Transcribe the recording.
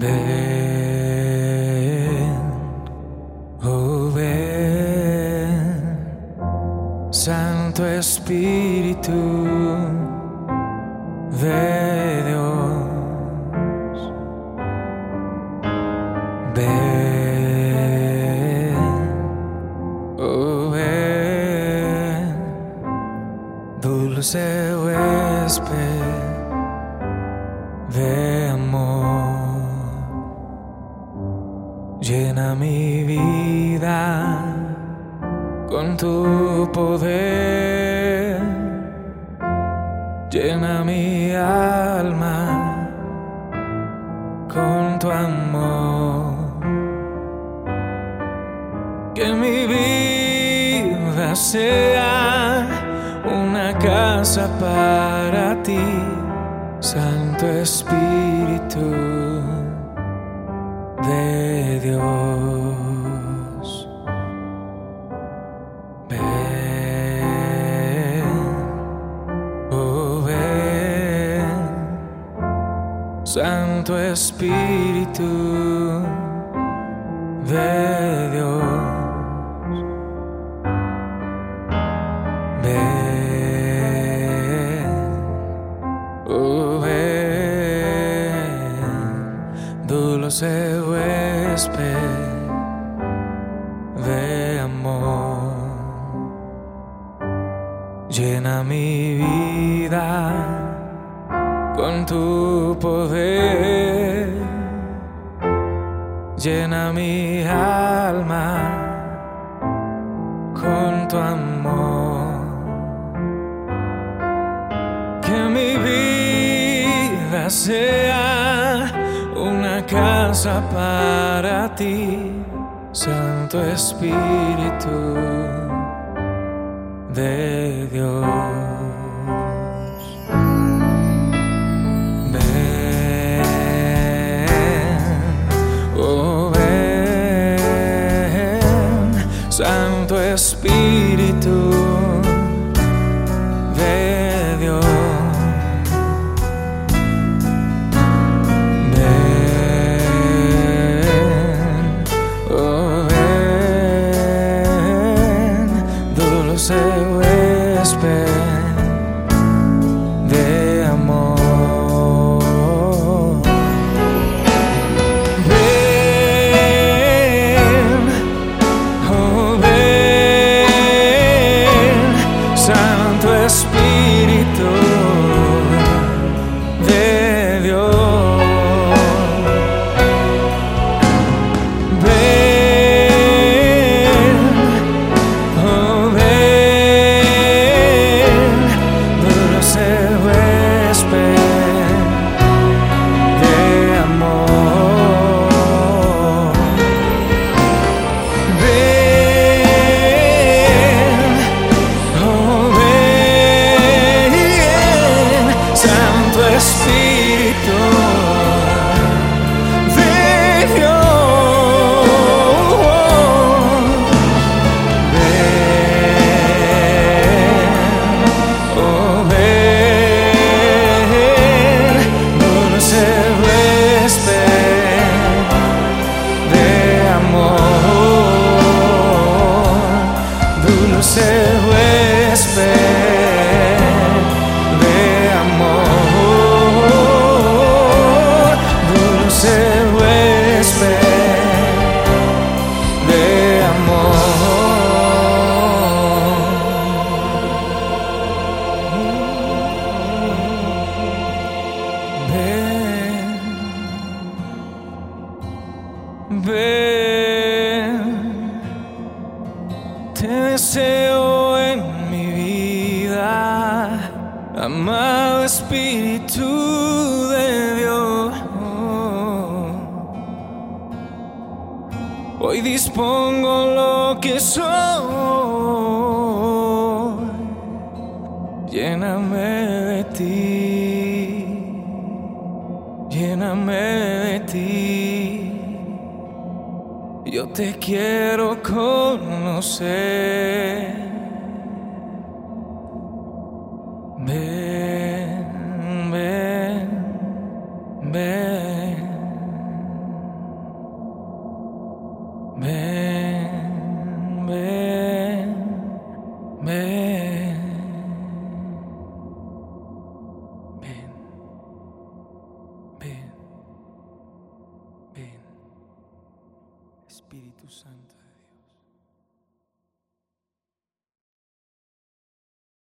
Ven, oh ven, Santo Espíritu de Dios. Ven, oh ven, dulce huésped de amor. Llena mi vida con tu poder. Llena mi alma con tu amor. Que mi vida sea una casa para ti, Santo Espíritu Santo Espíritu de Dios. Ven, oh ven, dulce huésped de amor. Llena mi vida con tu poder. Llena mi alma con tu amor. Que mi vida sea una casa para ti, Santo Espíritu de Dios. Espíritu de Dios. Ven, oh ven, dulce de amor, dulce de amor. Ven, ven, te deseo amado Espíritu de Dios. Hoy dispongo lo que soy, lléname de ti, lléname de ti. Yo te quiero conocer. Espíritu Santo.